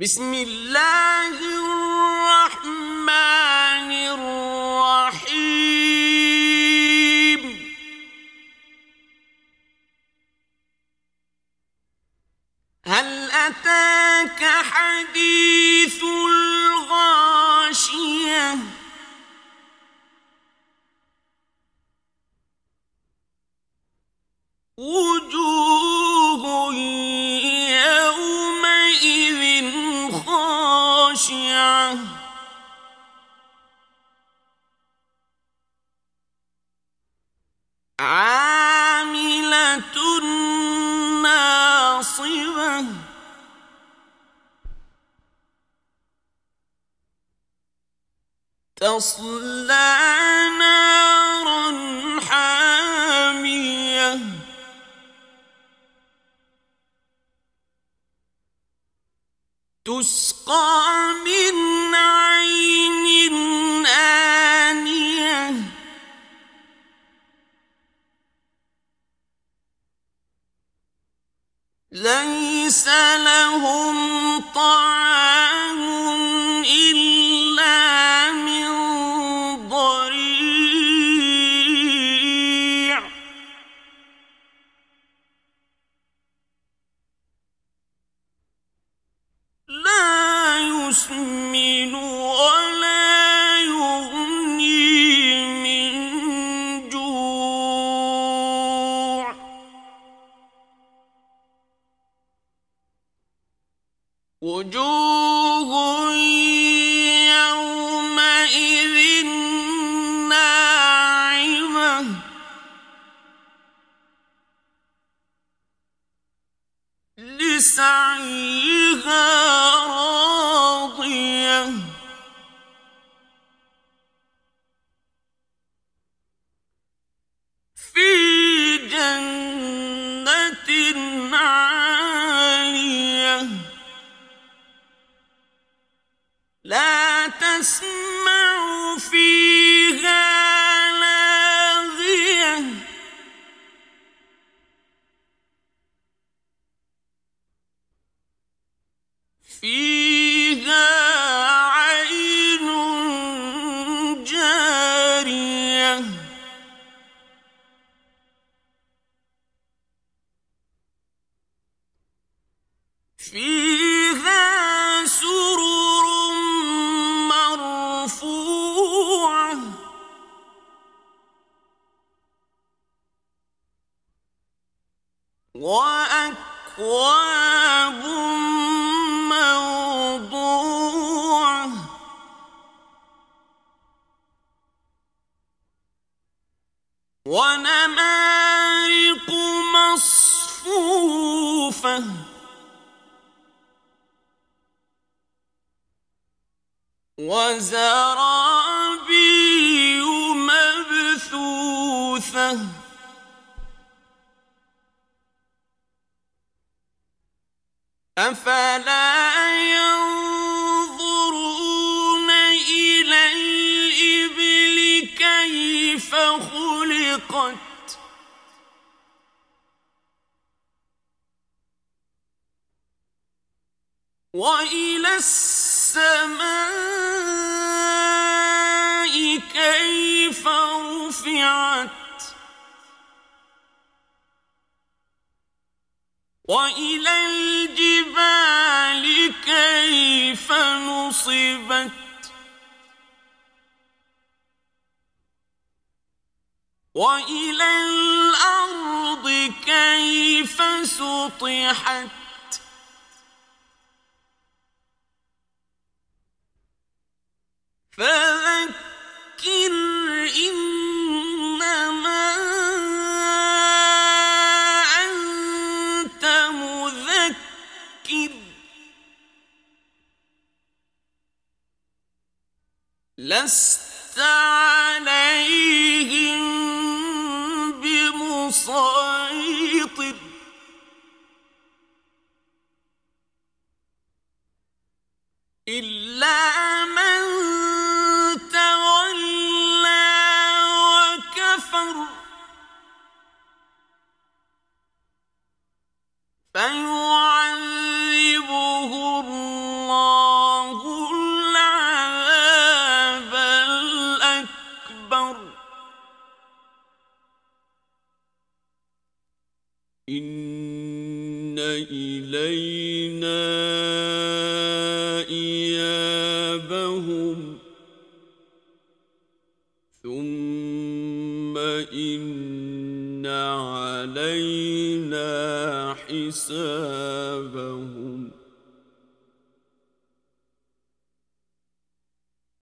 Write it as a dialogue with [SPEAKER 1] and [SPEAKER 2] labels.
[SPEAKER 1] بسم اللہ الرحمن الرحیم هل اتاك حدیث الغاشیہ وجوه خاشعة. عاملة ناصبة. تصلى تسقى من عين آنية. ليس لهم طعام وجوه لا تسمع فيها لاغية. فيها عين جارية. فيها وأكواب موضوعة ونمارق مصفوفة وزرابي أفلا ينظرون إلى الإبل كيف خلقت؟ وإلى السماء كيف رفعت؟ وإلى الجبال كيف نصبت وإلى الأرض كيف سطحت فذكر لست عليهم بمسيطر. إلا من تولى وكفر. فيعذبه إلينا إيابهم. ثم إن علينا حسابهم.